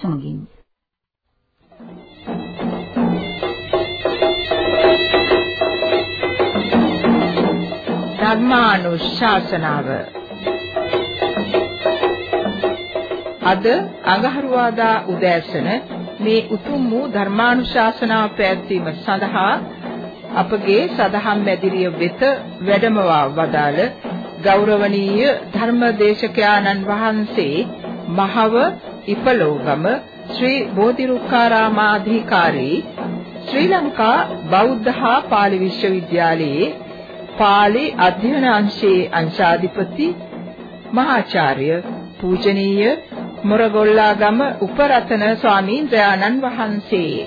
සමගින්. ධර්මානුශාසනාව. අද අඟහරුවාදා උදෑසන මේ උතුම් වූ ධර්මානුශාසනාව පැවැත්වීම සඳහා අපගේ සදහම් මැදිරිය වෙත වැඩමවා වදාළ ගෞරවනීය ධර්මදේශකයාණන් වහන්සේ මහව ඉපලෝගම ශ්‍රී බෝධිරුක්කාරාමාධිකාරී ශ්‍රී ලංකා බෞද්ධ හා පාලි විශ්වවිද්‍යාලයේ පාලි අධ්‍යයන අංශයේ අංශාධිපති මහාචාර්ය පූජනීය මොරගොල්ලාගම උපරතන ස්වාමීන් වහන්සේ.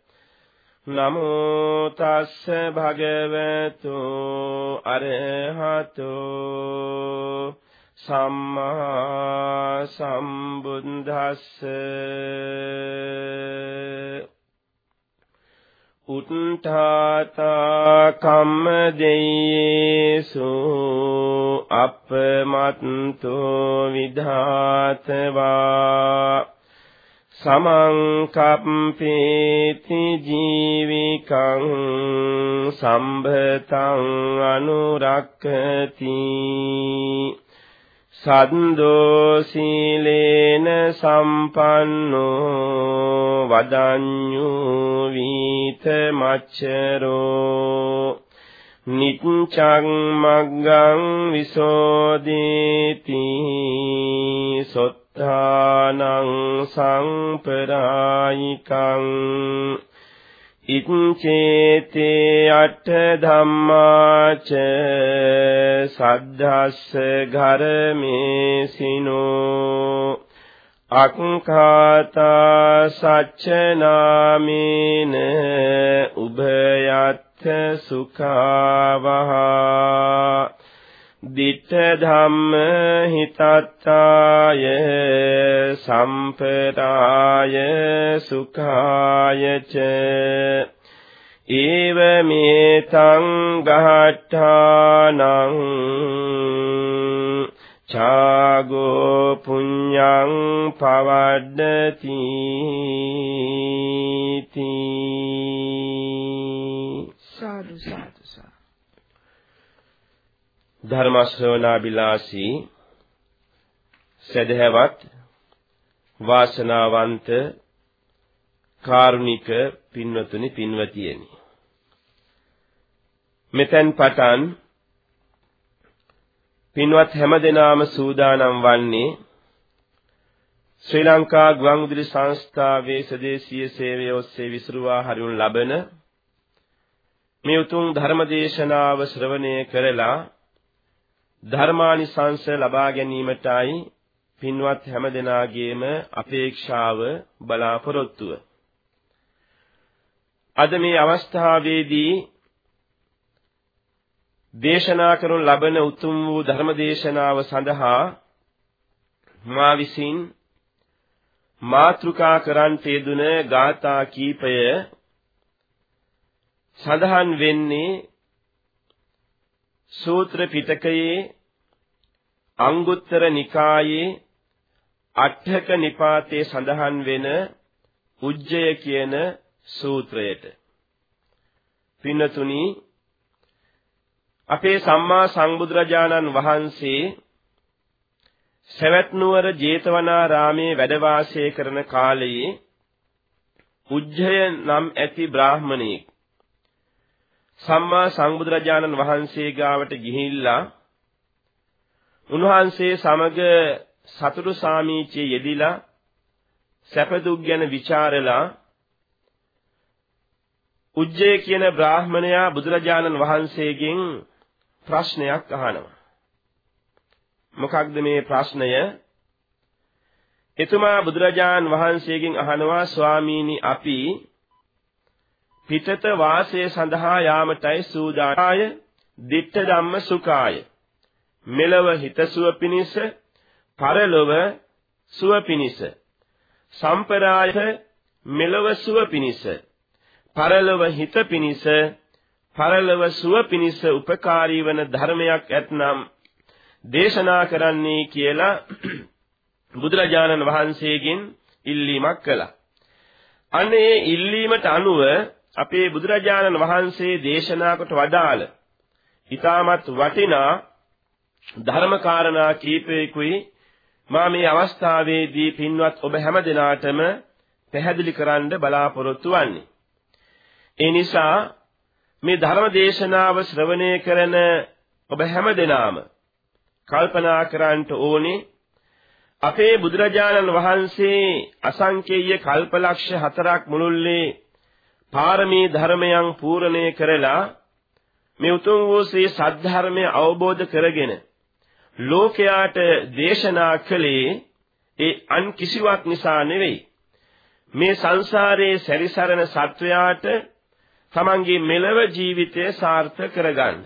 නමෝ තස්ස භගවතු අරහතෝ සම්මා සම්බුද්දස්ස උත්තාතා කම්ම දෙයේසු අපමත්තෝ විධාතවා සමංකප්පේති ජීවිකං සම්භතං අනුරක්ඛති සද්දෝ සීලේන සම්පන්නෝ වදඤ්ඤු වීත මච්චරෝ। නිච්ඡං මග්ගං විසෝදේති සොත්තානං සංපරායිකං ඉච්ඡේතේ අට ධම්මාච සද්ධස්ස ඝරමේසිනෝ අක්ඛාතා සච්චනාමේන උභයත්ථ සුඛාවහා ditta ධම්ම හිතත්තාය සම්පදාය සුඛාය ච. ඒවමේතං ගහඨානං ඡාගෝ පුඤ්ඤං පවද්දති. සාදු සාදු. ධර්ම ශ්‍රවණාබිලාසී සදහැවත් වාසනාවන්ත කාරුණික පින්වතුනි පින්වතියනි. මෙතෙන් පටන් පින්වත් හැමදෙනාම සූදානම් වන්නේ ශ්‍රී ලංකා ගුවන්විදුලි සංස්ථාවේ සදේශීය සේවය ඔස්සේ විසුරුවා හරියුන් ලබන මේ උතුම් ධර්මදේශනාව ශ්‍රවණය කරලා ධර්මානිසංස ලබා ගැනීමටයි පින්වත් හැමදෙනාගේම අපේක්ෂාව බලාපොරොත්තුව. අද මේ අවස්ථාවේදී දේශනා කරනු ලබන උතුම් වූ ධර්ම දේශනාව සඳහා මා විසින් මාත්‍රිකා කරන්ට යෙදුන ගාථා කීපය සඳහන් වෙන්නේ සූත්‍ර පිටකයේ අංගුත්තර නිකායේ අට්ඨක නිපාතේ සඳහන් වෙන උජ්ජය කියන සූත්‍රයට. පින්නතුනි අපේ සම්මා සංබුදුරජාණන් වහන්සේ සවැත් නුවර ජේතවනාරාමේ වැඩ වාසය කරන කාලයේ උජ්ජය නම් ඇති බ්‍රාහමණෙක් සම්මා සංබුදුරජාණන් වහන්සේ ගාවට ගිහිල්ලා උන්වහන්සේ සමග සතුරු සාමීචයේ යෙදිලා සැප දුක් ගැන ਵਿਚාරලා උජ්ජේ කියන බ්‍රාහමණයා බුදුරජාණන් වහන්සේගෙන් ප්‍රශ්නයක් අහනවා මොකක්ද මේ ප්‍රශ්නය? එතුමා බුදුරජාන් වහන්සේගෙන් අහනවා ස්වාමීනි අපි පිටත වාසය සඳහා යාමටයි සූදානාය. ditta ධම්ම සුඛාය. මෙලව හිතසුව පිණිස පරලොව සුව පිණිස. සම්පරාය මෙලව සුව පිණිස. පරලොව හිත පිණිස පරලොව සුව පිණිස උපකාරී වන ධර්මයක් ඇතනම් දේශනා කරන්නේ කියලා බුදුරජාණන් වහන්සේගෙන් ඉල්ලීමක් කළා. අනේ ඉල්ලීමට අනුව අපේ බුදුරජාණන් වහන්සේ දේශනා කොට වදාළ ඊටමත් වටිනා ධර්මකාරණා කීපයකුයි මා මේ අවස්ථාවේදී පින්වත් ඔබ හැම දිනාටම පැහැදිලි කරන්න බලාපොරොත්තු වන්නේ. ඒ නිසා මේ ධර්ම දේශනාව ශ්‍රවණය කරන ඔබ හැම දිනාම කල්පනා කරන්නට ඕනේ අපේ බුදුරජාණන් වහන්සේ අසංකේය කල්පලක්ෂ හතරක් මුළුල්ලේ පාරමී ධර්මයන් පූර්ණේ කරලා මේ උතුම් වූ ශ්‍රී සද්ධර්මය අවබෝධ කරගෙන ලෝකයාට දේශනා කළේ ඒ අන් කිසිවක් නිසා නෙවෙයි මේ සංසාරයේ සැරිසරන සත්වයාට තමන්ගේ මෙලව ජීවිතය සාර්ථක කරගන්න.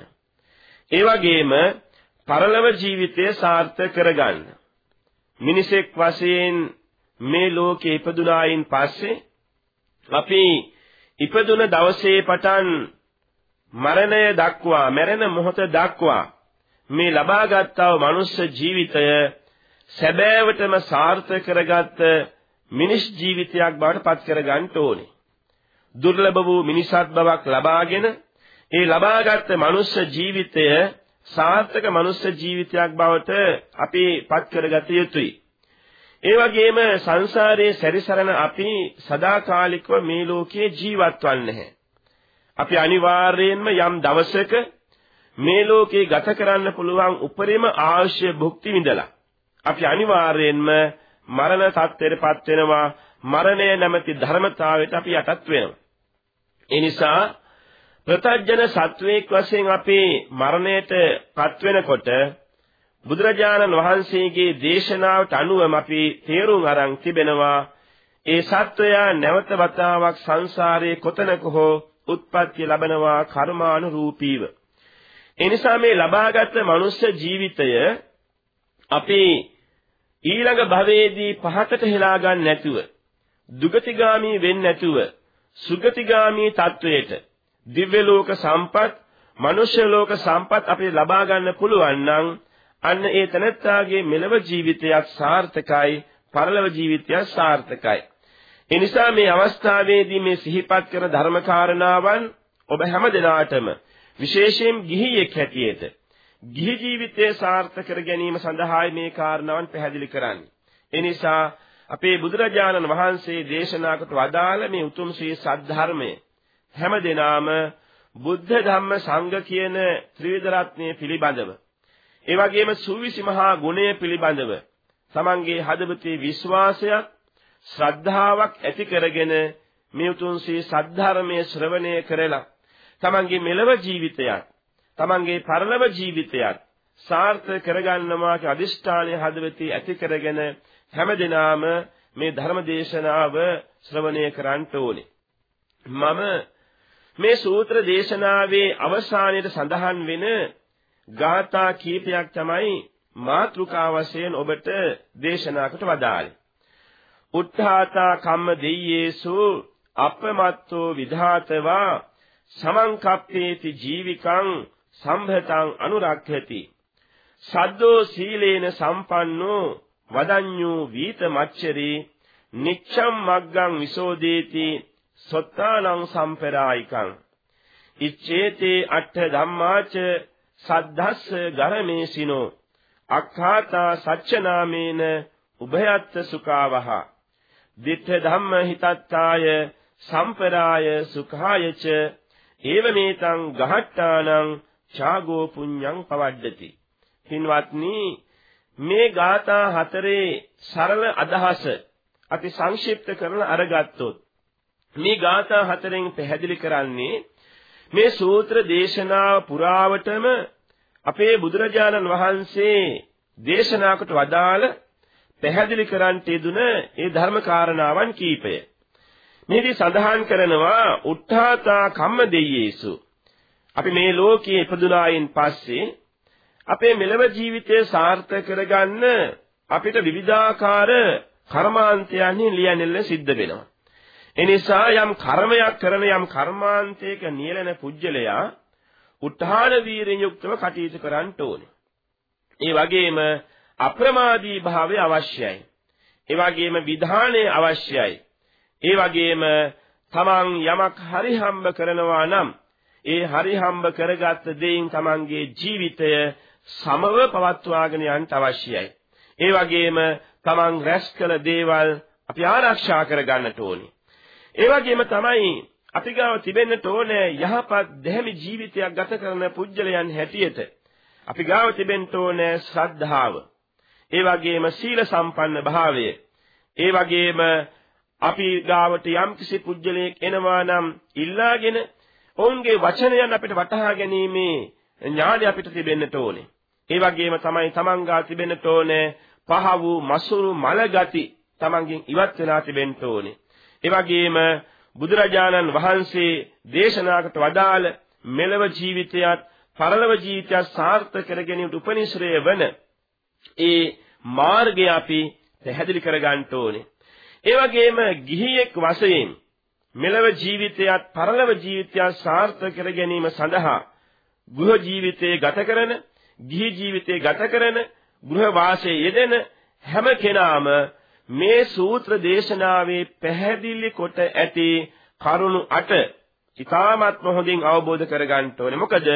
ඒ වගේම පරලොව ජීවිතය සාර්ථක කරගන්න. මිනිසෙක් වශයෙන් මේ ලෝකේ ඉපදුනායින් පස්සේ අපි ඉපදුන දවසේ පටන් මරණය දක්වා මැරෙන මොහොත දක්වා මේ ලබාගත්තා වූ මනුෂ්‍ය ජීවිතය සැබෑවටම සාර්ථක කරගත්ත මිනිස් ජීවිතයක් බවට පත් කරගන්න ඕනේ. දුර්ලභ වූ මිනිසත් බවක් ලබාගෙන ඒ ලබාගත් මනුෂ්‍ය ජීවිතය සාර්ථක මනුෂ්‍ය ජීවිතයක් බවට අපි පත් කරගත යුතුයි. ඒ වගේම සංසාරයේ සැරිසරන අපි සදාකාලිකව මේ ලෝකයේ ජීවත් වන්නේ අපි අනිවාර්යයෙන්ම යම් දවසක මේ ලෝකේ ගත කරන්න පුළුවන් උපරිම ආශ්‍ය භුක්ති විඳලා අපි අනිවාර්යයෙන්ම මරණ තත්ත්වයටපත් වෙනවා මරණය නැමැති ධර්මතාවයට අපි යටත් වෙනවා. ඒ නිසා ප්‍රතජන සත්වයක් වශයෙන් අපේ මරණයට පත් වෙනකොට බුදුරජාණන් වහන්සේගේ දේශනාවට අනුවම අපි තේරුම් අරන් තිබෙනවා ඒ සත්වයා නැවත වතාවක් සංසාරයේ කොතනක හෝ උත්පත්ති ලබනවා කර්මානුරූපීව. ඒ නිසා මේ ලබාගත් මනුෂ්‍ය ජීවිතය අපි ඊළඟ භවයේදී පහකට හෙලා ගන්න නැතුව දුගතිගාමී වෙන්නේ නැතුව සුගතිගාමී තත්වයට දිව්‍ය ලෝක සම්පත්, මනුෂ්‍ය ලෝක සම්පත් අපිට ලබා ගන්න පුළුවන් නම් අන්න ඒ තනත්තාගේ මෙලව ජීවිතයක් සාර්ථකයි, පරලොව ජීවිතයක් සාර්ථකයි. ඒ නිසා මේ අවස්ථාවේදී මේ සිහිපත් කරන ධර්මකාරණාවන් ඔබ හැම දිනාටම විශේෂයෙන් ගිහියෙක් හැටියට ගිහි ජීවිතය සාර්ථක කර ගැනීම සඳහායි මේ කාරණාවන් පැහැදිලි කරන්නේ. ඒ නිසා අපේ බුදුරජාණන් වහන්සේ දේශනා කොට වදාළ මේ උතුම් ශ්‍රී සද්ධර්මය හැම දිනාම බුද්ධ ධම්ම සංඝ කියන ත්‍රිවිධ රත්නය පිළිබඳව ඒ වගේම සූවිසි මහා ගුණය පිළිබඳව තමන්ගේ හදවතේ විශ්වාසයක් ශ්‍රද්ධාවක් ඇති කරගෙන මේ උතුම් ශ්‍රී සද්ධර්මයේ ශ්‍රවණය කරලා තමන්ගේ මෙලව ජීවිතයත් තමන්ගේ පරලොව ජීවිතයත් සාර්ථක කරගන්නවා කියන අදිෂ්ඨානය හදවතේ ඇති කරගෙන හැමදෙනාම මේ ධර්ම දේශනාව ශ්‍රවණය කරන්න ඕනේ. මම මේ සූත්‍ර දේශනාවේ අවසානයේ සඳහන් වෙන ගාථා කීපයක් තමයි මාත්‍රිකා වශයෙන් ඔබට දේශනා කොට වදාළේ. උත්ථාතා කම්ම දෙයේසු අපමත්තෝ විධාතවා සමංකප්පේති ජීවිකං සම්භතං අනුරක්ඛති සද්දෝ සීලේන සම්පන්නෝ වදඤ්ඤෝ වීත මච්චරේ නිච්ඡම් මග්ගං විසෝදේති සොත්තානං සම්පරායිකං ඉච්ඡේතේ අට්ඨ ධම්මාච සද්ධස්ස ගරමේසිනෝ අක්ඛාතා සච්චනාමේන උභයත්ත සුඛාවහ දිත්ථ ධම්ම හිතත්තාය සම්පරාය සුඛායච ඒවමේතං ගහට්ටානං ඡාගෝ පුඤ්ඤං පවඩ්ඩති පින්වත්නි මේ ગાථා හතරේ සරල අදහස අපි සංක්ෂිප්ත කරලා අරගත්තොත් මේ ગાථා හතරෙන් පැහැදිලි කරන්නේ මේ සූත්‍ර දේශනාව පුරාවටම අපේ බුදුරජාණන් වහන්සේ දේශනාකට වදාළ පැහැදිලි කරන්නට යෙදුන ඒ ධර්ම කාරණාවන් කීපය. මේදී සඳහන් කරනවා උත්ථාතා කම්ම දෙයේසු. අපි මේ ලෝකයේ ඉපදුනායින් පස්සේ අපේ මෙලව ජීවිතය සාර්ථක කරගන්න අපිට විවිධාකාර කර්මාන්තයන් ලියනෙල්ල සිද්ධ වෙනවා. එනිසා යම් කර්මයක් කරන යම් කර්මාන්තයක නියැලෙන පුජ්‍යලයා උත්හාන වීරිය යුක්තව කටයුතු කරන්න ඕනේ. ඒ වගේම අප්‍රමාදී භාවය අවශ්‍යයි. ඒ වගේම විධානය අවශ්‍යයි. ඒ වගේම තමන් යමක් හරි හම්බ කරනවා නම් ඒ හරි හම්බ කරගත් දෙයින් තමන්ගේ ජීවිතය සමව පවත්වාගෙන යන්න අවශ්‍යයි. ඒ වගේම තමන් රැස් කළ දේවල් අපි ආරක්ෂා කරගන්නට ඕනේ. ඒ වගේම තමයි අපි ගාව තිබෙන්නට ඕනේ යහපත් දෙහිමි ජීවිතයක් ගත කරන පුජ්‍යලයන් හැටියට අපි ගාව තිබෙන්න ඕනේ ශ්‍රද්ධාව. ඒ වගේම සීල සම්පන්න භාවය. ඒ වගේම අපි ගාවට යම්කිසි පුජ්‍යලයක් එනවා නම් ඉල්ලාගෙන ඔවුන්ගේ වචනයන් අපිට වටහා ගැනීමේ ඥාණය අපිට තිබෙන්නට ඕනේ. ඒ වගේම තමයි තමන් ගා තිබෙන්නට ඕනේ පහ වූ මසුරු මල ගති තමන්ගෙන් ඉවත් වෙලා තිබෙන්න ඕනේ. ඒ වගේම බුදුරජාණන් වහන්සේ දේශනාකට වදාළ මෙලව ජීවිතයත් පරලොව ජීවිතයත් සාර්ථක කර ගැනීමට උපනිශ්‍රය වන ඒ මාර්ගය අපි පැහැදිලි කර ගන්න ඕනේ. ඒ වගේම ගිහියෙක් වශයෙන් මෙලව ජීවිතයත් පරලොව ජීවිතයත් සාර්ථක කර ගැනීම සඳහා ගෘහ ජීවිතයේ ගත කරන, ගිහි ජීවිතයේ ගත කරන, ගෘහ වාසයේ යෙදෙන හැම කෙනාම මේ සූත්‍ර දේශනාවේ පැහැදිලි කොට ඇති කරුණු 8 ඉතාමත්ම හොඳින් අවබෝධ කරගන්න ඕනේ. මොකද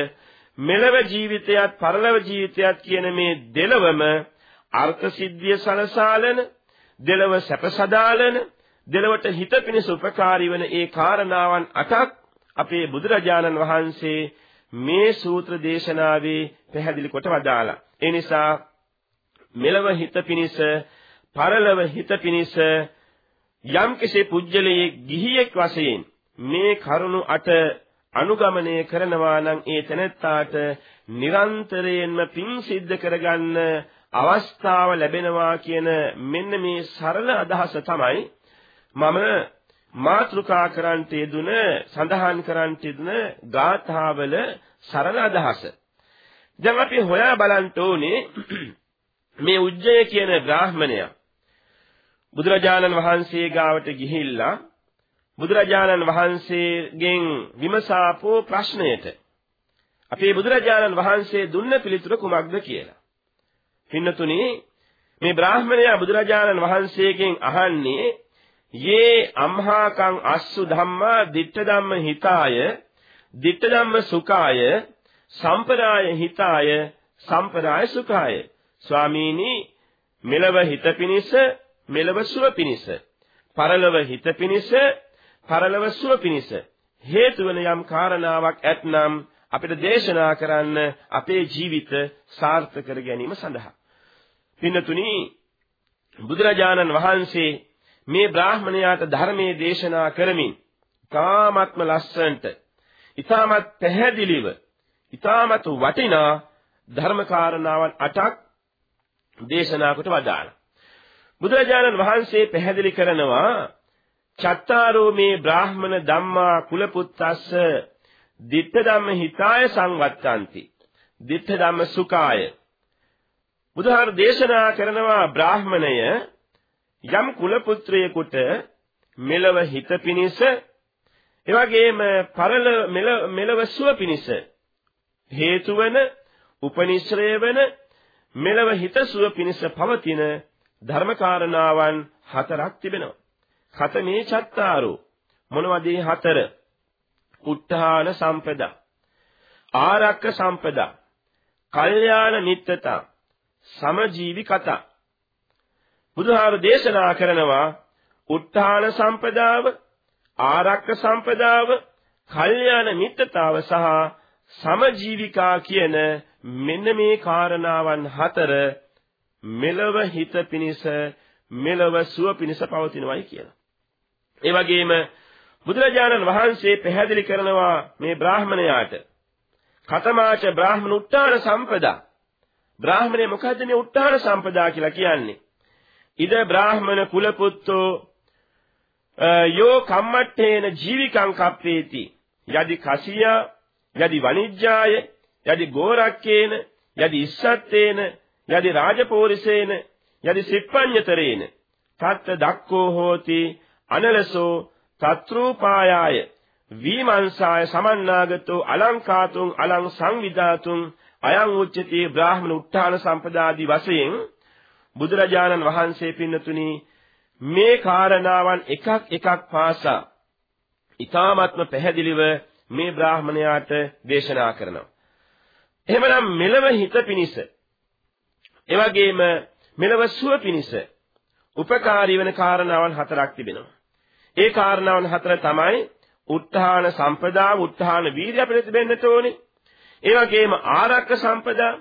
මෙලව ජීවිතයත් පරලොව ජීවිතයත් කියන මේ දෙලවම අර්ථ සිද්ධිය සලසාලන, දෙලව සැපසදාලන, දෙලවට හිත පිණිස උපකාරී වන ඒ කාරණාවන් අටක් අපේ බුදුරජාණන් වහන්සේ මේ සූත්‍ර දේශනාවේ පැහැදිලි කොට වදාලා. ඒ නිසා මෙලව හිත පිණිස පරලව හිත පිණිස යම් කෙසේ පුජ්‍යලයේ ගිහියෙක් වශයෙන් මේ කරුණු අට අනුගමනය කරනවා නම් ඒ තැනැත්තාට නිරන්තරයෙන්ම පින් සිද්ධ කරගන්න අවස්ථාව ලැබෙනවා කියන මෙන්න මේ සරල අදහස තමයි මම මාත්‍රිකා කරන්ට යෙදුන සඳහන් කරන්ට යෙදුන ගාථාවල සරල අදහස. දැන් අපි හොයා බලන්න ඕනේ මේ උජ්ජය කියන බ්‍රාහ්මණයා බුදුරජාණන් වහන්සේ ගාවට ගිහිල්ලා බුදුරජාණන් වහන්සේගෙන් විමසාපෝ ප්‍රශ්නයට අපේ බුදුරජාණන් වහන්සේ දුන්න පිළිතුර කුමක්ද කියලා. පින්නතුනි මේ බ්‍රාහ්මණයා බුදුරජාණන් වහන්සේගෙන් අහන්නේ යේ අම්හාකං අස්සු ධම්මා ditta ධම්ම හිතාය ditta ධම්ම සුඛාය සම්පදාය හිතාය සම්පදාය සුඛාය ස්වාමීනි මෙලව හිත පිනිස මෙලව සුව පිණිස පරලොව හිත පිණිස පරලොව සුව පිණිස හේතු වෙන යම් කාරණාවක් ඇතනම් අපිට දේශනා කරන්න අපේ ජීවිත සාර්ථක කර ගැනීම සඳහා. පින්නතුනි බුදුරජාණන් වහන්සේ මේ බ්‍රාහමණයාට ධර්මයේ දේශනා කරමින් කාමත්ම ලස්සන්ට ඊටමත් පැහැදිලිව ඊටමත් වටිනා ධර්ම කාරණාවන් අටක් දේශනා කොට වදාළා. බුදුරජාණන් වහන්සේ පැහැදිලි කරනවා චත්තාරෝ මේ බ්‍රාහමණ ධම්මා කුලපුත්තස්ස ditta ධම්ම හිතාය සංවත්තಂತಿ. ditta ධම්ම සුඛාය. බුදුහාර දේශනා කරනවා බ්‍රාහමණය යම් කුලපුත්‍රයෙකුට මෙලව හිත පිනිස එවැගේම පරල මෙලව සුව පිනිස හේතු වන උපනිශ්‍රය වන මෙලව හිත සුව පිනිස පවතින ධර්මකාරණාවන් හතරක් තිබෙනවා. කතමේ චත්තාරෝ. මොනවද මේ හතර? උත්හාන සම්පදා. ආරක්ක සම්පදා. කල්යාණ නිත්තතා සමජීවි කතා බුදුහාර දේශනා කරනවා උත්හාන සම්පදාව ආරක්ක සම්පදාව කල්යාණ මිත්‍රතාව සහ සමජීවිකා කියන මෙන්න මේ කාරණාවන් හතර මෙලව හිත පිනිස මෙලව සුව පිනිස පවතිනවායි කියලා. ඒ වගේම බුදුරජාණන් වහන්සේ පැහැදිලි කරනවා මේ බ්‍රාහමණයාට කතමාච බ්‍රාහ්මණ උත්තාන සම්පදා බ්‍රාහමණය මොකද්ද මේ උත්තාන සම්පදා කියලා කියන්නේ? ඉද බ්‍රාහමණ කුලපුත්තෝ යෝ කම්මට්ඨේන ජීවිකං කප්පේති යදි කසියා යදි වනිජ්ජාය යදි ගෝරක්කේන යදි ඉස්සත්තේන යදි රාජපෝරිසේන යදි සිප්පඤ්ඤතරේන තත්ත දක්කෝ හෝති අනලසෝ තත්‍රූපායාය විමංසාය සමන්නාගතෝ අලංකාතුං අලං සංවිදාතුං අයං උච්චති බ්‍රාහ්මණ උත්තාන සම්පදාදී වශයෙන් බුදුරජාණන් වහන්සේ පින්නතුනි මේ කාරණාවන් එකක් එකක් පාසා ඊ타ත්ම පැහැදිලිව මේ බ්‍රාහ්මණයාට දේශනා කරනවා. එහෙමනම් මෙලව හිත පිනිස එවැගේම මෙලව සුව පිනිස උපකාරී වෙන කාරණාවන් හතරක් තිබෙනවා. ඒ කාරණාවන් හතර තමයි උත්හාන සම්පදා, උත්හාන වීර්ය අපිට තිබෙන්නට ඕනේ. ඒ වගේම ආරක්ක සම්පදා,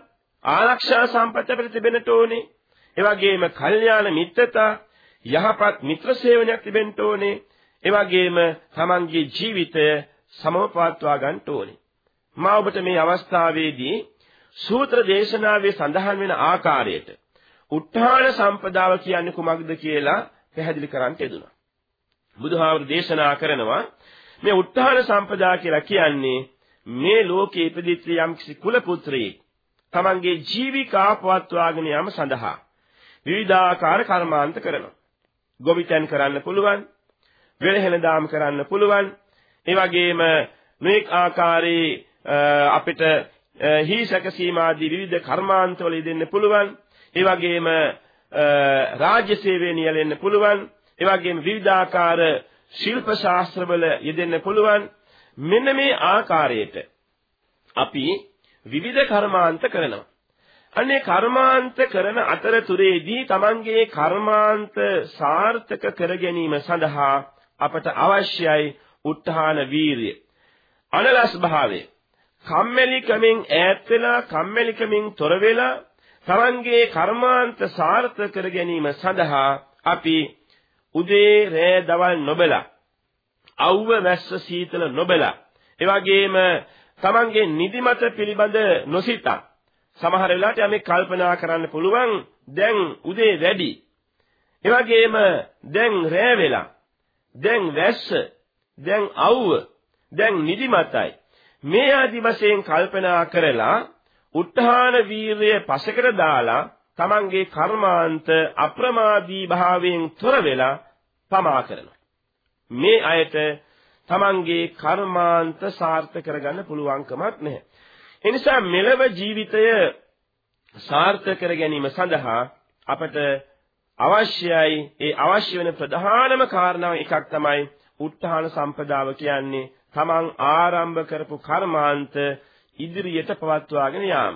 ආරක්ෂා සම්පත අපිට තිබෙන්නට ඕනේ. ඒ වගේම කල්යාණ මිත්‍රතා, යහපත් මිත්‍ර සේවනයක් තිබෙන්න ඕනේ. ඒ වගේම තමන්ගේ ජීවිතය සමවපවත්වා ගන්න ඕනේ. මා ඔබට මේ අවස්ථාවේදී සූත්‍ර දේශනාවේ සඳහන් වෙන ආකාරයට උත්හාන සම්පදාව කියන්නේ කුමක්ද කියලා පැහැදිලි කරන්න යෙදුණා. බුදුහාමුදුරු දේශනා කරනවා මේ උත්හාන සම්පදා කියලා කියන්නේ මේ ලෝකයේ ඉපදිච්ච යම්කිසි කුල පුත්‍රයෙක් තමන්ගේ ජීවිකා පවත්වාගෙන යාම සඳහා විවිධාකාර කර්මාන්ත කරනවා. ගොවිතැන් කරන්න පුළුවන්, වෙළහෙන දාම් කරන්න පුළුවන්, ඒ වගේම මේක ආකාරයේ අපිට හීසක සීමාදී විවිධ කර්මාන්තවල යෙදෙන්න පුළුවන්. ඒ වගේම රාජ්‍ය සේවයේ නියැලෙන්න පුළුවන්. ඒ වගේම විවිධාකාර ශිල්ප ශාස්ත්‍රවල යෙදෙන්න පුළුවන්. මෙන්න මේ ආකාරයට අපි විවිධ කර්මාන්ත කරනවා. අනේ කර්මාන්ත කරන අතරතුරේදී Tamanගේ කර්මාන්ත සාර්ථක කර ගැනීම සඳහා අපට අවශ්‍යයි උත්හාන වීරිය. අනලස් භාවය. කම්මැලිකමින් ඈත් වෙලා කම්මැලිකමින් තොර වෙලා තමන්ගේ කර්මාන්ත සාර්ථක කර ගැනීම සඳහා අපි උදේ රෑ දවල් නොබලා අවුව වැස්ස සීතල නොබලා එවැගේම තමන්ගේ නිදිමත පිළිබඳ නොසිතා සමහර වෙලාවට යමෙක් කල්පනා කරන්න පුළුවන් දැන් උදේ වැඩි. එවැගේම දැන් රෑ වෙලා. දැන් වැස්ස. දැන් අවුව. දැන් නිදිමතයි. මේ ආදි වශයෙන් කල්පනා කරලා උත්හාන වීරය පසකට දාලා තමන්ගේ කර්මාන්ත අප්‍රමාදී භාවයෙන් තොර වෙලා පමා කරනවා. මේ අයට තමන්ගේ කර්මාන්ත සාර්ථක කරගන්න පුළුවන්කමක් නැහැ. ඒ නිසා මෙලව ජීවිතය සාර්ථක කර ගැනීම සඳහා අපට අවශ්‍යයි ඒ අවශ්‍ය වෙන ප්‍රධානම කාරණාව එකක් තමයි උත්හාන සම්පදාව කියන්නේ තමන් ආරම්භ කරපු කර්මාන්ත ඉදිරියට පවත්වාගෙන යාම.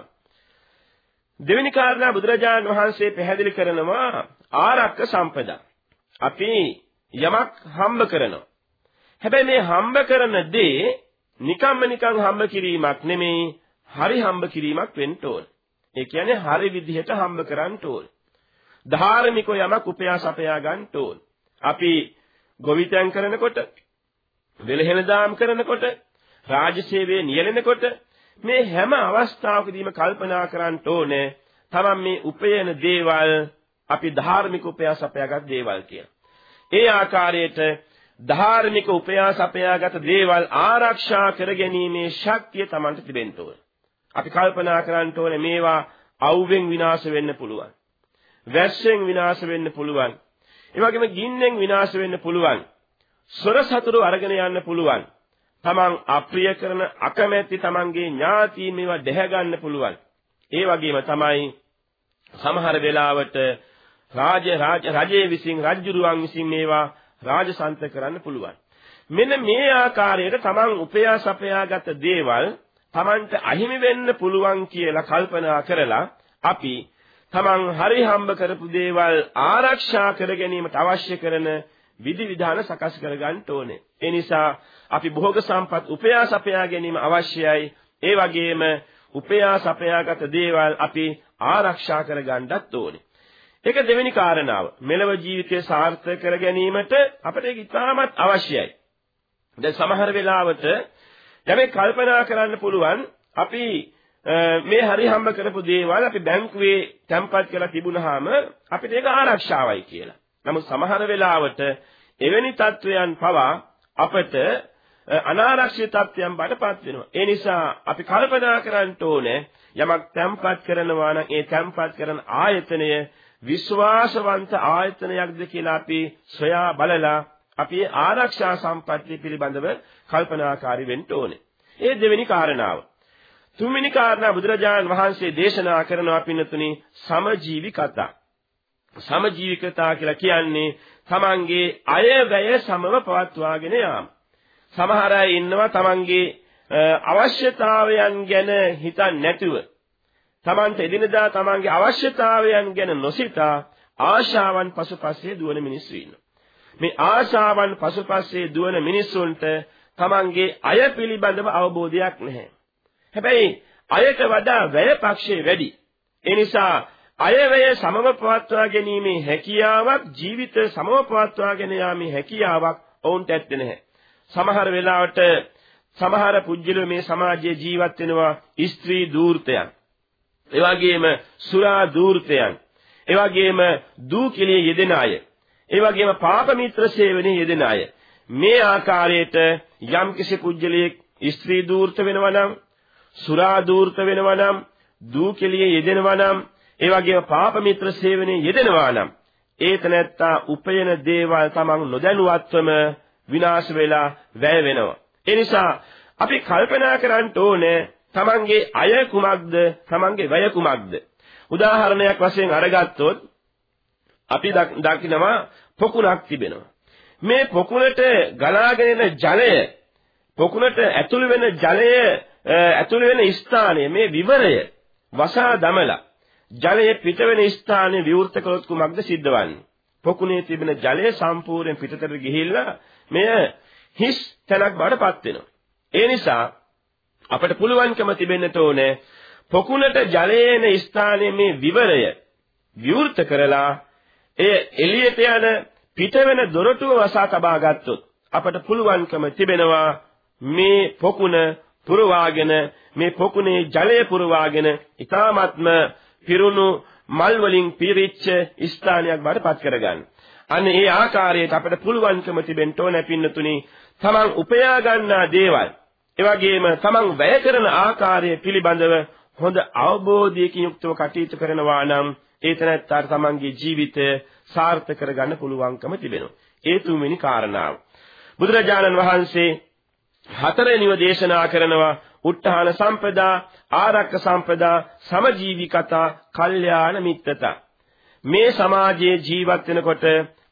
දෙවෙනි කාරණා බුදුරජාණන් වහන්සේ පැහැදිලි කරනවා ආරක්ක සම්පදා. අපි යමක් හම්බ කරනවා. හැබැයි මේ හම්බ කරන දේ නිකම්ම නිකං හම්බ කිරීමක් නෙමෙයි හරි හම්බ කිරීමක් වෙන්න ඕන. ඒ කියන්නේ හරි විදිහට හම්බ කරන්න ඕන. ධාර්මිකව යමක් උපයාස අපයා ගන්න ඕන. අපි ගොවිතැන් කරනකොට වෙලහෙන දාම් කරනකොට රාජ්‍ය සේවයේ නියැලෙනකොට මේ හැම අවස්ථාවකදීම කල්පනා කරන්න ඕනේ තමන් මේ උපයන දේවල් අපි ධාර්මික උපයාස අපයාගත් දේවල් කියලා. ඒ ආකාරයට ධාර්මික උපයාස අපයාගත් දේවල් ආරක්ෂා කර ගැනීමේ ශක්තිය තමන්ට තිබෙන්න ඕනේ. අපි කල්පනා කරන්න ඕනේ මේවා අවුවෙන් විනාශ වෙන්න පුළුවන්. වැස්සෙන් විනාශ වෙන්න පුළුවන්. ඒ වගේම ගින්නෙන් විනාශ වෙන්න පුළුවන්. සොර සතුරු අරගෙන යන්න පුළුවන්. තමන් අප්‍රිය කරන අකමැති තමන්ගේ ඥාතීන් මේවා දැහැ ගන්න පුළුවන්. ඒ වගේම තමයි සමහර වෙලාවට රාජ රාජ රජයේ විසින් රජුරුවන් විසින් මේවා රාජසන්ත කරන්න පුළුවන්. මෙන්න මේ ආකාරයට තමන් උපයා සපයාගත් දේවල් තමන්ට අහිමි වෙන්න පුළුවන් කියලා කල්පනා කරලා අපි තමන් හරි හම්බ කරපු දේවල් ආරක්ෂා කර ගැනීමට අවශ්‍ය කරන විධි විධාන සකස් කර ගන්න ඕනේ. ඒ නිසා අපි භෝග සම්පත් උපයා සපයා ගැනීම අවශ්‍යයි. ඒ වගේම උපයා සපයාගත දේවල් අපි ආරක්ෂා කර ගන්නත් ඕනේ. ඒක දෙවෙනි කාරණාව. මෙලව ජීවිතය සාර්ථක කර ගැනීමට අපිට ඒක ඉතාමත් අවශ්‍යයි. දැන් සමහර වෙලාවට යමෙක් කල්පනා කරන්න පුළුවන් අපි මේ හරි හම්බ කරපු දේවල් අපි බැංකුවේ තැන්පත් කරලා තිබුණාම අපිට ඒක ආරක්ෂාවයි කියලා. නමුත් සමහර වෙලාවට එවැනි තත්වයන් පවා අපට අනාරක්ෂිත තත්ත්වයන් බඩපත් වෙනවා. ඒ නිසා අපි කල්පනා කරන්න ඕනේ යමක් තැම්පත් කරනවා නම් ඒ තැම්පත් කරන ආයතනය විශ්වාසවන්ත ආයතනයක්ද කියලා අපි සොයා බලලා අපි ආරක්ෂා සම්පත්තිය පිළිබඳව කල්පනාකාරී වෙන්න ඕනේ. ඒ දෙවෙනි කාරණාව. තුන්වෙනි කාරණා බුදුරජාණන් වහන්සේ දේශනා කරනවා පින්නතුනි සමජීවි කතා. සමජීවි කතා කියලා කියන්නේ තමන්ගේ අයවැය සමව පවත්වාගෙන යාම. සමහර අය ඉන්නවා තමන්ගේ අවශ්‍යතාවයන් ගැන හිතන්නේ නැතුව තමන්ට එදිනදා තමන්ගේ අවශ්‍යතාවයන් ගැන නොසිතා ආශාවන් පසුපස්සේ දුවන මිනිස්සු ඉන්නවා. මේ ආශාවන් පසුපස්සේ දුවන මිනිස්සුන්ට තමන්ගේ අය පිළිබඳව අවබෝධයක් නැහැ. හැබැයි අයට වඩා වැය පක්ෂයේ වැඩි. ඒ නිසා අයවැය සමව පවත්වා ගැනීමේ හැකියාවක් ජීවිත සමව පවත්වා ගෙන යාමේ හැකියාවක් ඔවුන්ට ඇත්තේ නැහැ. සමහර වෙලාවට සමහර පුජ්‍යලෝ මේ සමාජයේ ජීවත් වෙනවා ස්ත්‍රී දූර්තයන්. ඒ වගේම සුරා දූර්තයන්. ඒ වගේම දූ කෙලිය යෙදෙන අය. ඒ වගේම පාප මිත්‍ර සේවනයේ යෙදෙන අය. මේ ආකාරයට යම් කිසි පුජ්‍යලයක් ස්ත්‍රී දූර්ත වෙනවා නම් සුරා දූර්ත වෙනවා නම් දූ කෙලිය යෙදෙනවා නම් ඒ වගේම පාප මිත්‍ර සේවනයේ යෙදෙනවා නම් ඒ තැනැත්තා උපයන දේවල් තමන් නොදැනුවත්වම විනාශ වෙලා වැය වෙනවා. ඒ නිසා අපි කල්පනා කරන්න ඕනේ තමන්ගේ අය කුමක්ද තමන්ගේ වැය කුමක්ද උදාහරණයක් වශයෙන් අරගත්තොත් අපි දකිනවා පොකුණක් තිබෙනවා මේ පොකුණට ගලාගෙන එන ජලය පොකුණට ඇතුළු වෙන ජලය ඇතුළු වෙන ස්ථානය මේ විවරය වසා දමලා ජලයේ පිට වෙන ස්ථානයේ විවෘත කළොත් කුමක්ද සිද්ධවන්නේ? පොකුණේ තිබෙන ජලය සම්පූර්ණයෙන් පිටතට ගිහිල්ලා මෙය හිස් තැනක් බවටපත් වෙනවා. ඒ නිසා අපට පුළුවන්කම තිබෙන්නට ඕනේ පොකුණට ජලයේන ස්ථානයේ මේ විවරය විවෘත කරලා එය එළියට යන පිට වෙන දොරටුව වසා තබා ගත්තොත් අපට පුළුවන්කම තිබෙනවා මේ පොකුණ පුරවාගෙන මේ පොකුණේ ජලය පුරවාගෙන ඊ타ත්ම පිරුණු මල් වලින් පිරිච්ච ස්ථානයක් බඩපත් කරගන්න. අන්න ඒ ආකාරයට අපට පුළුවන්කම තිබෙන්න ඕන පින්නතුනි තමන් උපයා ගන්නා දේවල් ඒ වගේම තමන් වැය කරන ආකාරය පිළිබඳව හොඳ අවබෝධයකින් යුක්තව කටයුතු කරනවා නම් ඒ තැනත්තාට තමන්ගේ ජීවිතය සාර්ථක කරගන්න පුළුවන්කම තිබෙනවා. ඒ තුන්වෙනි කාරණාව. බුදුරජාණන් වහන්සේ හතරවෙනිව දේශනා කරනවා උත්හාන සම්පදා, ආරක්ක සම්පදා, සමජීවිකතා, කල්යාණ මිත්‍රතා. මේ සමාජයේ ජීවත් වෙනකොට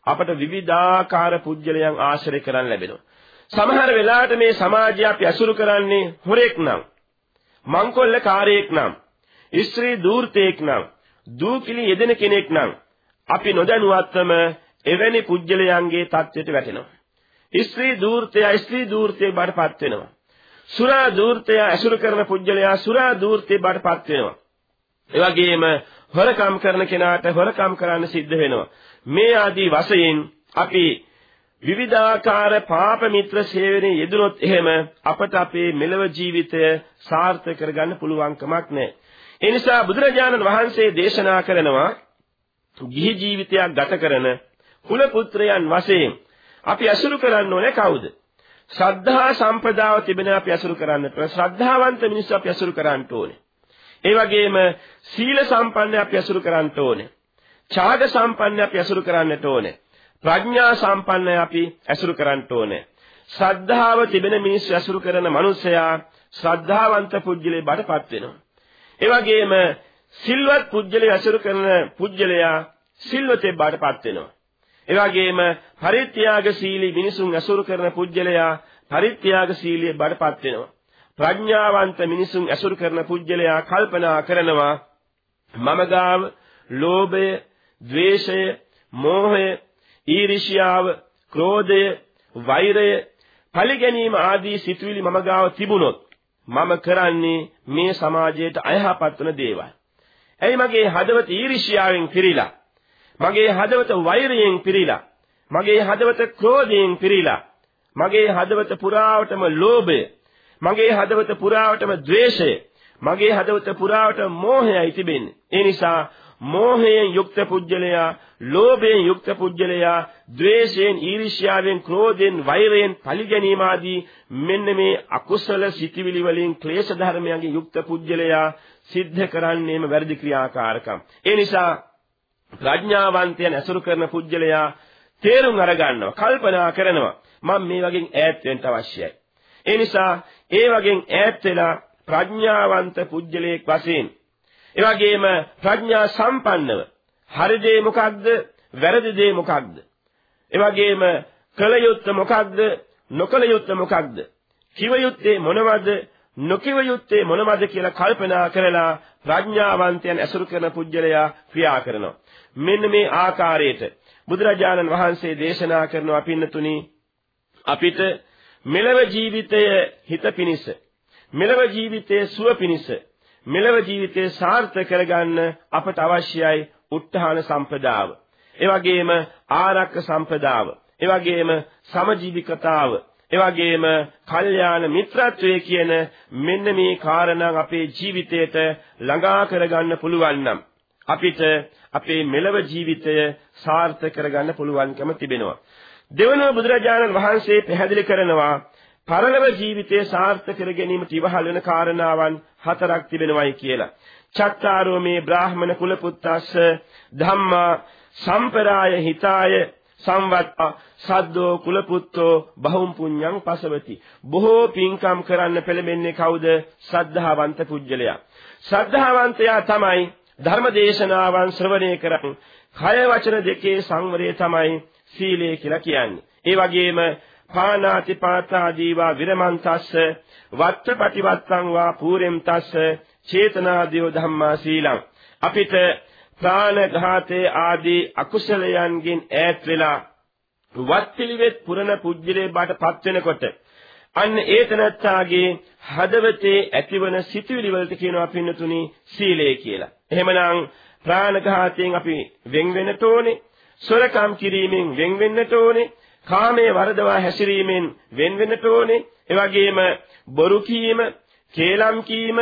අපට විවිධාකාර පුජ්‍යලයන් ආශ්‍රය කරන් ලැබෙනවා. සමහර වෙලාවට මේ සමාජය අපි අසුරු කරන්නේ හොරෙක් නම් මංකොල්ල කාරයෙක් නම් ස්ත්‍රී දූර්තයෙක් නම් දූකිලි යෙදෙන කෙනෙක් නම් අපි නොදැනුවත්වම එවැනි පුජ්‍යලයන්ගේ தත්වෙට වැටෙනවා. ස්ත්‍රී දූර්තය ස්ත්‍රී දූර්තයේ බඩපත් වෙනවා. සුරා දූර්තය ඇසුරු කරන පුජ්‍යලයා සුරා දූර්තයේ බඩපත් වෙනවා. ඒ වගේම හොරකම් කරන කෙනාට හොරකම් කරන්න සිද්ධ වෙනවා. මේ ආදී වශයෙන් අපි විවිධාකාර පාප මිත්‍ර සේවනයේ යෙදුනොත් එහෙම අපට අපේ මෙලව ජීවිතය සාර්ථක කරගන්න පුළුවන් කමක් නැහැ. ඒ නිසා බුදුරජාණන් වහන්සේ දේශනා කරනවා ගිහි ජීවිතයක් ගත කරන කුල පුත්‍රයන් වශයෙන් අපි අසුරු කරන්න ඕනේ කවුද? ශ්‍රද්ධා සම්පදාව තිබෙන අපි අසුරු කරන්නට ඕනේ. ශ්‍රද්ධාවන්ත මිනිස්සු අපි අසුරු කරන්න ඕනේ. ඒ වගේම සීල සම්පන්න අපි අසුරු කරන්න ඕනේ. ඡාග සම්පන්න අපි අසුරු කරන්නට ඕනේ. ප්‍රඥා සම්පන්නය අපි ඇසුරු කරන්න ඕනේ. ශ්‍රද්ධාව තිබෙන මිනිස්සු ඇසුරු කරන මනුස්සයා ශ්‍රද්ධාවන්ත පුජ්‍යලේ බඩපත් වෙනවා. ඒ වගේම සිල්වත් පුජ්‍යලේ ඇසුරු කරන පුජ්‍යලයා සිල්වතේ බඩපත් වෙනවා. ඒ වගේම පරිත්‍යාගශීලී මිනිසුන් ඇසුරු කරන පුජ්‍යලයා පරිත්‍යාගශීලී බඩපත් වෙනවා. ප්‍රඥාවන්ත මිනිසුන් ඇසුරු කරන පුජ්‍යලයා කල්පනා කරනවා මම ගාව ලෝභය, ద్వේෂය, මෝහය ඊර්ෂ්‍යාව, ක්‍රෝධය, වෛරය, පරිගැනීම ආදී සිතුවිලි මම ගාව තිබුණොත් මම කරන්නේ මේ සමාජයට අයහපත් වන දේවල්. ඇයි මගේ හදවත ඊර්ෂ්‍යාවෙන් පිරීලා? මගේ හදවත වෛරයෙන් පිරීලා? මගේ හදවත ක්‍රෝධයෙන් පිරීලා? මගේ හදවත පුරාවටම ලෝභය, මගේ හදවත පුරාවටම ద్వේෂය, මගේ හදවත පුරාවට මෝහයයි තිබෙන්නේ. ඒ නිසා මෝහයෙන් යුක්ත පුජ්‍යලයා, ලෝභයෙන් යුක්ත පුජ්‍යලයා, ද්වේෂයෙන්, ඊර්ෂ්‍යාවෙන්, ක්‍රෝධයෙන්, වෛරයෙන්, පරිගැනීම ආදී මෙන්න මේ අකුසල සිටිවිලි වලින් ක්ලේශ ධර්මයන්ගෙන් යුක්ත පුජ්‍යලයා සිද්ධ කරන්නේම වැරදි ක්‍රියාකාරකම්. ඒ නිසා ප්‍රඥාවන්තයන් ඇසුරු කරන පුජ්‍යලයා තේරුම් අරගන්නවා, කල්පනා කරනවා. මම මේ වගේ ඈත් වෙන්න අවශ්‍යයි. ඒ නිසා ඒ වගේ ඈත් වෙලා ප්‍රඥාවන්ත පුජ්‍යලයක් වශයෙන් ඒ වගේම ප්‍රඥා සම්පන්නව හරි දේ මොකක්ද වැරදි දේ මොකක්ද ඒ වගේම කල යුත්තේ මොකක්ද නොකල යුත්තේ මොකක්ද කිව යුත්තේ මොනවද නොකිව යුත්තේ මොනවද කියලා කල්පනා කරලා ප්‍රඥාවන්තයන් ඇසුරු කරන පුජ්‍යලයා ක්‍රියා කරනවා මෙන්න මේ ආකාරයට බුදුරජාණන් වහන්සේ දේශනා කරනවා පින්නතුනි අපිට මෙලව ජීවිතය හිත පිනිස මෙලව ජීවිතයේ සුව පිනිස මෙලව ජීවිතේ සාර්ථක කරගන්න අපට අවශ්‍යයි උත්හාන සම්පදාව. ඒ වගේම ආරක්ක සම්පදාව. ඒ වගේම සමජීවිකතාව. ඒ වගේම කල්යාණ මිත්‍රත්වයේ කියන මෙන්න මේ කාරණා අපේ ජීවිතයට ළඟා කරගන්න පුළුවන් නම් අපිට අපේ මෙලව ජීවිතය සාර්ථක කරගන්න පුළුවන්කම තිබෙනවා. දෙවනුව බුදුරජාණන් වහන්සේ පැහැදිලි කරනවා පරලොව ජීවිතයේ සාර්ථක කර ගැනීමට ඉවහල් වෙන කාරණාවන් හතරක් තිබෙනවායි කියලා. චත්තාරෝ මේ බ්‍රාහමණ කුල පුත්තස්ස ධම්මා සම්පරාය හිතාය සංවත්ත සද්දෝ කුල පුත්තෝ බහුම් පුඤ්ඤං පසවති. බොහෝ පින්කම් කරන්න පෙළඹෙන්නේ කවුද? සද්ධාවන්ත පුජ්‍යලයා. සද්ධාවන්තයා තමයි ධර්ම දේශනාවන් ශ්‍රවණය කරන් කය වචන දෙකේ සංවරය තමයි සීලය කියලා කියන්නේ. ඒ වගේම පානාති පාතාදීවා විරමන්තස්ස වත්ත ප්‍රතිවත්තං වා පූරෙම් තස්ස චේතනාදියෝ ධම්මා සීලං අපිට ප්‍රාණඝාතේ ආදී අකුසලයන්ගෙන් ඈත් වෙලා වත් පිළිවෙත් පුරණ පුජ්‍යලේ බාටපත් වෙනකොට අන්න ඒතනත්තාගේ හදවතේ ඇතිවන සිතුවිලි වලට කියනවා පින්නතුනි සීලය කියලා. එහෙමනම් ප්‍රාණඝාතයෙන් අපි වෙන් වෙන්නට ඕනේ. සොරකම් කිරීමෙන් වෙන් වෙන්නට ඕනේ. කාමයේ වරදවා හැසිරීමෙන් වෙන් වෙන්නට ඕනේ. ඒ වගේම බොරු කීම, කේලම් කීම,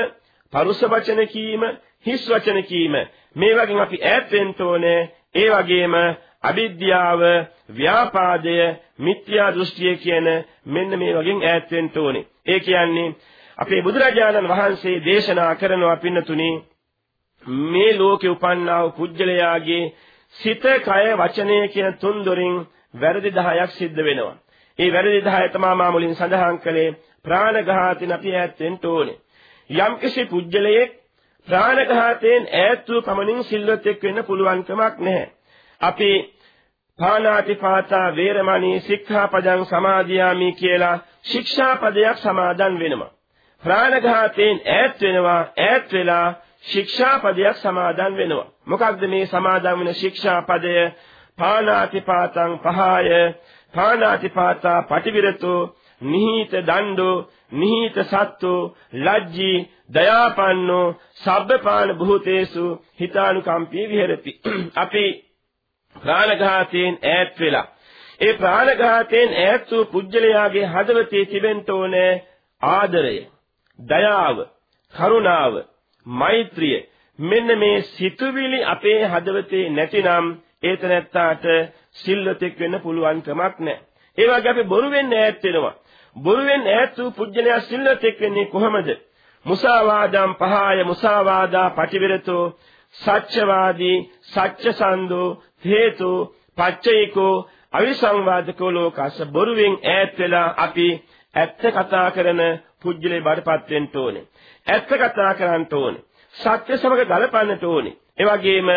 පරුස වචන කීම, හිස් වචන කීම මේ වගේ අපි ඈත් වෙන්න ඕනේ. ඒ වගේම අවිද්‍යාව, ව්‍යාපාදය, මිත්‍යා දෘෂ්ටිය කියන මෙන්න මේ වගේ ඈත් වෙන්න ඕනේ. ඒ කියන්නේ අපේ බුදුරජාණන් වහන්සේ දේශනා කරනවා පින්නතුනි මේ ලෝකේ උපන්නා වූ පුජ්‍යලයාගේ සිත, කය, වචනය කියන තුන් දොරින් වැරදි 10ක් සිද්ධ වෙනවා. ඒ වැරදි 10 තමයි මා මුලින් සඳහන් කළේ ප්‍රාණඝාතින අපි ඈත් වෙන්න ඕනේ. යම්කිසි පුජ්‍යලයක් ප්‍රාණඝාතයෙන් ඈත් වූ පමණින් සිල්වතෙක් වෙන්න පුළුවන් කමක් නැහැ. අපි පාණාතිපාතා වේරමණී සික්ඛාපදං සමාදියාමි කියලා ශික්ෂාපදයක් සමාදන් වෙනවා. ප්‍රාණඝාතයෙන් ඈත් වෙනවා ඈත් වෙලා ශික්ෂාපදයක් සමාදන් වෙනවා. මොකක්ද මේ සමාදන් වෙන ශික්ෂාපදය? පාණාතිපාතං පහය පාණාතිපාතා පටිවිරතෝ නිහිත දණ්ඩෝ නිහිත සත්තු ලජ්ජී දයාපන්නෝ සබ්බපාන භූතේසු හිතානුකම්පී විහෙරති අපි ප්‍රාණඝාතයෙන් ඈත් වෙලා ඒ ප්‍රාණඝාතයෙන් ඈත් වූ පුජ්‍යලයාගේ හදවතේ තිබෙන්න ඕනේ ආදරය දයාව කරුණාව මෛත්‍රිය මෙන්න මේ සිතුවිලි අපේ හදවතේ නැතිනම් ඒතනත්තාට සිල්වතෙක් වෙන්න පුළුවන් කමක් නැහැ. ඒ වගේ අපි බොරුවෙන් ඈත් වෙනවා. බොරුවෙන් ඈත් වූ පුජ්‍යලයා සිල්වතෙක් වෙන්නේ කොහොමද? මුසාවාදම් පහය මුසාවාදා පටිවිරතෝ සත්‍යවාදී සත්‍යසන්දෝ හේතු පච්චේකෝ අවිසංවාදකෝ ලෝකස බොරුවෙන් ඈත් වෙලා අපි ඇත්ත කතා කරන පුජ්‍යලේ බඩපත් වෙන්න ඕනේ. ඇත්ත කතා කරන්න ඕනේ. සත්‍ය සමග ගලපන්නට ඕනේ. ඒ වගේම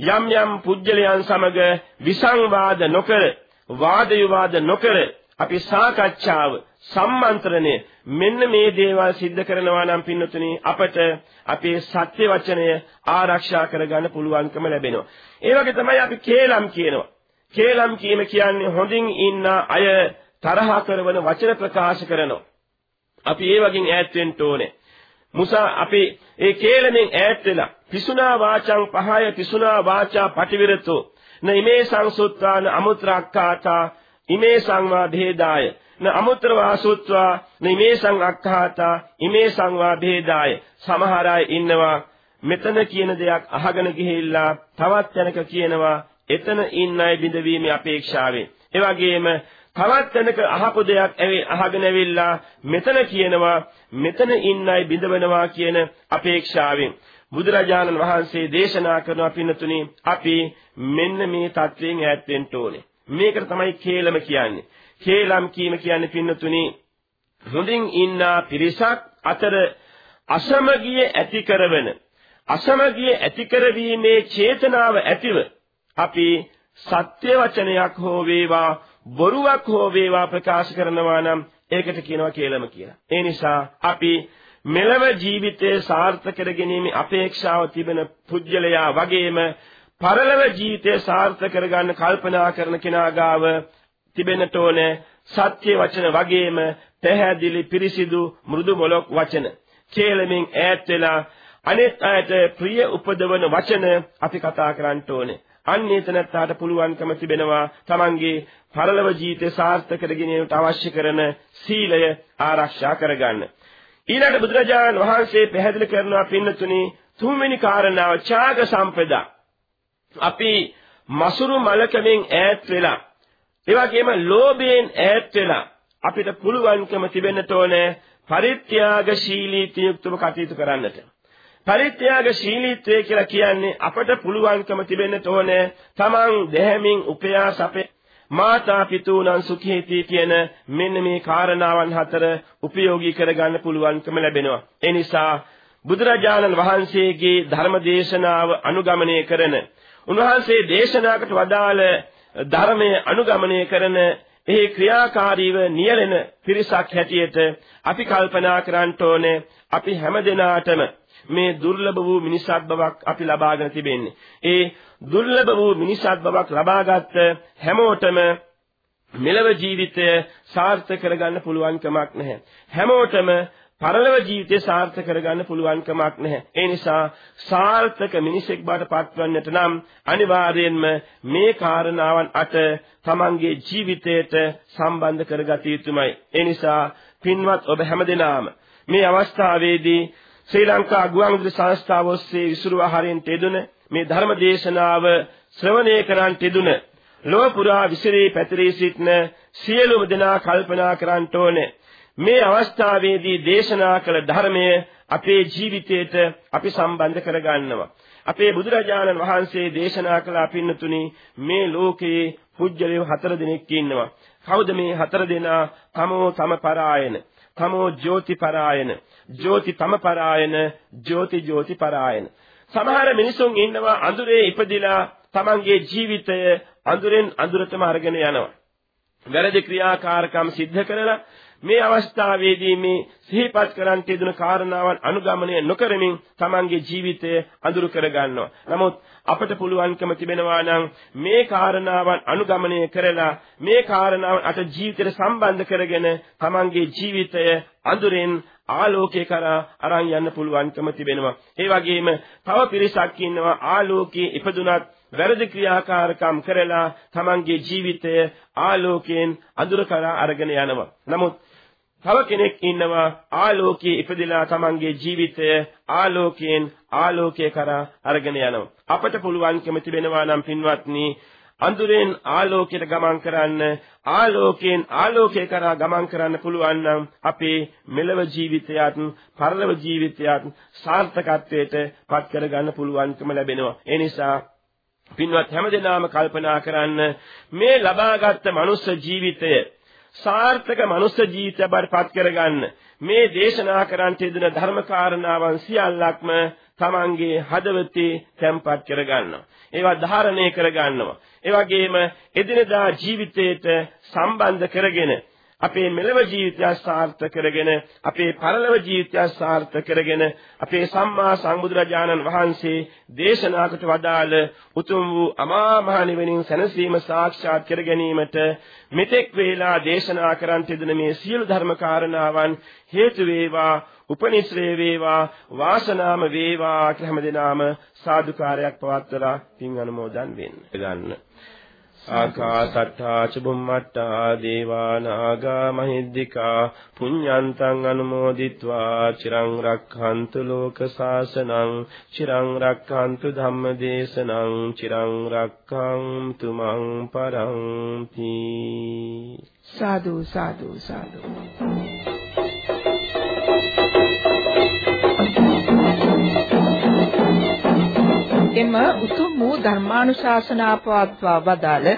යම් යම් පුජ්‍යලයන් සමග විසංවාද නොකර වාද විවාද නොකර අපි සාකච්ඡාව සම්මන්ත්‍රණය මෙන්න මේ දේවල් සිද්ධ කරනවා නම් පින්නතුනි අපට අපේ සත්‍ය වචනය ආරක්ෂා කරගන්න පුළුවන්කම ලැබෙනවා. ඒ වගේ තමයි අපි කේලම් කියනවා. කේලම් කීම කියන්නේ හොඳින් ඉන්න අය තරහ කරන වචන ප්‍රකාශ කරනවා. අපි ඒ වගේ ඈත් වෙන්න ඕනේ. මුසා අපි ඒ කේලමෙන් ඈත් වෙලා පිසුනා වාචං පහය පිසුනා වාචා පටිවිරතෝ. න ඉමේ සංසුත්වාන අමුත්‍රාක්ඛාතා ඉමේ සංවා භේදාය න අමුත්‍ර වාසුත්වා නිමේසං අක්ඛාතා ඉමේසං වා භේදාය සමහර අය ඉන්නවා මෙතන කියන දෙයක් අහගෙන ගිහිල්ලා තවත් තැනක කියනවා එතන ඉන්න අය බිඳවීමේ අපේක්ෂාවෙන්. ඒ වගේම තවත් තැනක අහපු දෙයක් අහගෙන ඇවිල්ලා මෙතන කියනවා මෙතන ඉන්න අය බිඳවනවා කියන අපේක්ෂාවෙන්. බුදුරජාණන් වහන්සේ දේශනා කරන පින්නතුනි අපි මෙන්න මේ தත්වයෙන් ඈත් වෙන්න ඕනේ. මේකට තමයි කේලම කියන්නේ. කේලම් කීම කියන්නේ පින්නතුනි හොඳින් ඉන්න පිරිසක් අතර අසමගිය ඇති කරවන අසමගිය ඇති කරවීමේ චේතනාව ඇතිව අපි සත්‍ය වචනයක් හෝ වේවා බොරුවක් හෝ වේවා ප්‍රකාශ කරනවා නම් ඒකට කියනවා කේලම කියලා. ඒ නිසා අපි මෙලව ජීවිතයේ සාර්ථක කර ගැනීම අපේක්ෂාව තිබෙන පුජ්‍යලයා වගේම පරලොව ජීවිතය සාර්ථක කරගන්න කල්පනා කරන කෙනා ගාව තිබෙන්නට ඕනේ සත්‍ය වචන වගේම පැහැදිලි පිරිසිදු මෘදු මොලොක් වචන. කේලමින් ඈත් වෙලා අනිත් අයට ප්‍රිය උපදවන වචන අපි කතා කරන්න ඕනේ. අන්න ඒතනත්තාට පුළුවන්කම තිබෙනවා තමන්ගේ පරලොව ජීවිතය සාර්ථක කර ගැනීමට අවශ්‍ය කරන සීලය ආරක්ෂා කරගන්න. ඊළඟ බුදුරජාණන් වහන්සේ පැහැදිලි කරනවා පින්නතුනි තුන්වෙනි කාරණාව ඡාග සම්පදා. අපි මසුරු මලකමින් ඈත් වෙලා ඒ වගේම ලෝභයෙන් ඈත් වෙලා අපිට පුළුවන්කම තිබෙන්නට ඕනේ පරිත්‍යාගශීලී යුක්තව කටයුතු කරන්නට. පරිත්‍යාගශීලීත්වය කියලා කියන්නේ අපට පුළුවන්කම තිබෙන්නට ඕනේ තමන් දෙහැමින් උපයා සපේ මාතා පිතූනං සුඛේති කියන මෙන්න මේ කාරණාවන් හතර උපයෝගී කරගන්න පුළුවන්කම ලැබෙනවා. ඒ නිසා බුදුරජාණන් වහන්සේගේ ධර්ම දේශනාව අනුගමනය කරන උන්වහන්සේ දේශනාකට වදාළ ධර්මයේ අනුගමනය කරන එහි ක්‍රියාකාරීව නියැලෙන පිරිසක් හැටියට අපි කල්පනා කරන්න ඕනේ අපි හැමදෙනාටම මේ දුර්ලභ වූ මිනිසත් බවක් අපි ලබාගෙන තිබෙන්නේ. ඒ දුර්ලභ වූ මිනිසත් බවක් ලබාගත් හැමෝටම මෙලව ජීවිතය සාර්ථක කරගන්න පුළුවන් කමක් නැහැ. හැමෝටම පරලොව ජීවිතය සාර්ථක කරගන්න පුළුවන් කමක් නැහැ. ඒ නිසා සාර්ථක මිනිසෙක් බවට පත්වන්නට නම් අනිවාර්යයෙන්ම මේ කාරණාවන් අට තමන්ගේ ජීවිතයට සම්බන්ධ කරගත යුතුමයි. ඒ නිසා පින්වත් ඔබ හැමදෙනාම මේ අවස්ථාවේදී ශ්‍රී ලංකා ගුවන්විදුලි සංස්ථාව ඔස්සේ විසුරුවා හරින් තෙදුන මේ ධර්ම දේශනාව ශ්‍රවණය කරන් තෙදුන ලොව පුරා විසිරී පැතිරී සිටින සියලුම දෙනා කල්පනා කරන්ට ඕනේ මේ අවස්ථාවේදී දේශනා කළ ධර්මය අපේ ජීවිතයට අපි සම්බන්ධ කරගන්නවා. අපේ බුදුරජාණන් වහන්සේ දේශනා කළ අපින්නතුනි මේ ලෝකයේ පුජ්‍යලයෝ හතර දෙනෙක් ඉන්නවා. කවුද මේ හතර දෙනා? තමෝ තම පරායන, තමෝ ජෝති පරායන, ජෝති තම පරායන, ජෝති ජෝති පරායන. සමහර මිනිසුන් ඉන්නවා අඳුරේ ඉපදිලා තමන්ගේ ජීවිතය අඳුරෙන් අඳුරටම අරගෙන යනවා. වැරදි ක්‍රියාකාරකම් සිද්ධ කරලා මේ අවස්ථාවේදී මේ සිහිපත් කරන් තියදුන කාරණාවන් අනුගමනය නොකරමින් Tamanගේ ජීවිතය අඳුරු කරගන්නවා. නමුත් අපට පුළුවන්කම තිබෙනවා නම් මේ කාරණාවන් අනුගමනය කරලා මේ කාරණාවන් අට ජීවිතයට සම්බන්ධ කරගෙන Tamanගේ ජීවිතය අඳුරෙන් ආලෝකේ කරා අරන් යන්න පුළුවන්කම තිබෙනවා. ඒ වගේම තව පිරිසක් ඉන්නවා ආලෝකයේ ඉපදුනත් වැරදි ක්‍රියාකාරකම් කරලා තමන්ගේ ජීවිතය ආලෝකයෙන් අඳුර කරා අරගෙන යනවා. නමුත් තව කෙනෙක් ඉන්නවා ආලෝකයේ ඉපදිලා තමන්ගේ ජීවිතය ආලෝකයෙන් ආලෝකයේ කරා අරගෙන යනවා. අපට පුළුවන්කම තිබෙනවා නම් පින්වත්නි අඳුරෙන් ආලෝකයට ගමන් කරන්න ආලෝකයෙන් ආලෝකය කරා ගමන් කරන්න පුළුවන් නම් අපේ මෙලව ජීවිතයත් පරලොව ජීවිතයත් සාර්ථකත්වයට පත් කරගන්න පුළුවන්කම ලැබෙනවා. ඒ නිසා පින්වත් හැමදෙනාම කල්පනා කරන්න මේ ලබාගත් මනුස්ස ජීවිතය සාර්ථක මනුස්ස ජීවිතය බවට කරගන්න මේ දේශනා කරන්ට යෙදෙන ධර්ම කාරණාවන් සියල්ලක්ම තමන්ගේ හදවතේ තැම්පත් කරගන්නවා. ඒවා ධාරණය කරගන්නවා. ඒ වගේම එදිනදා ජීවිතයට සම්බන්ධ කරගෙන අපේ මෙලව ජීවිතය සාර්ථක කරගෙන අපේ පරලොව ජීවිතය සාර්ථක කරගෙන අපේ සම්මා සම්බුදුරජාණන් වහන්සේ දේශනාකට වදාළ උතුම් වූ අමා මහ නිවනින් සැනසීම සාක්ෂාත් කර ගැනීමට මෙතෙක් වේලා දේශනා කරන් තිබෙන මේ සියලු ධර්ම කාරණාවන් හේතු වේවා උපනිශ්‍රේ වේවා වාසනාම වේවා කියලා හැමදෙනාම සාදුකාරයක් පවත්වලා පින් අනුමෝදන් වෙන්න. ගන්න. ආකාසට්ඨා චුම්මට්ඨා දේවා නාග මහිද්దికා පුඤ්ඤන්තං අනුමෝදිත්වා චිරං රක්ඛන්තු ලෝක සාසනං චිරං රක්ඛන්තු ධම්ම දේශනං චිරං රක්ඛන්තු මං පරන්ති සාදු සාදු සාදු. එම උතුම් වූ ධර්මානුශාසනා පවත්වා වදාළ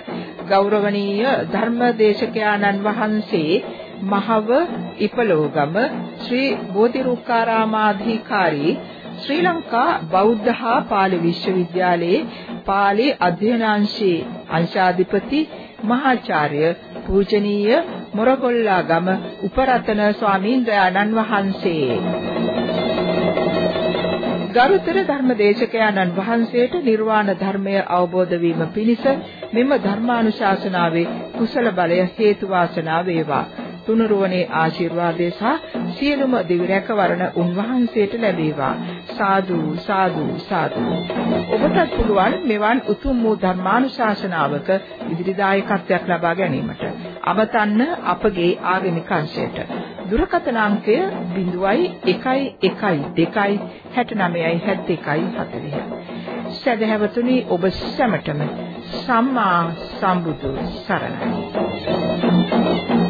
ගෞරවනීය ධර්මදේශකයාණන් වහන්සේ මහව ඉපලෝගම ශ්‍රී බෝධිරුක්කාරාමාධිකාරී ශ්‍රී ලංකා බෞද්ධ හා පාලි විශ්වවිද්‍යාලයේ පාලි අධ්‍යනාංශයේ අංශාධිපති මහාචාර්ය පූජනීය මොරගොල්ලාගම උපරතන ස්වාමීන් වහන්සේ ගරුතර ධර්මදේශකයන්න් වහන්සේට නිර්වාණ ධර්මය අවබෝධ වීම පිණිස මෙම ධර්මානුශාසනාවේ කුසල බලය හේතු වාසනා වේවා. තුනුරුවනේ ආශිර්වාදේ සහ සියලුම දිවි රැකවරණ උන්වහන්සේට ලැබේවා. සාදු සාදු සාදු. ඔබට පුළුවන් මෙවන් උතුම් වූ ධර්මානුශාසනාවක ඉදිරිදායකත්වයක් ලබා ගැනීමට. අවතන්න අපගේ ආගමික අංශයට. දුරකථන අංකය 0112 69යි 71යි 40. සදහැවතුනි ඔබ සැමටම සම්මා සම්බුදු සරණයි.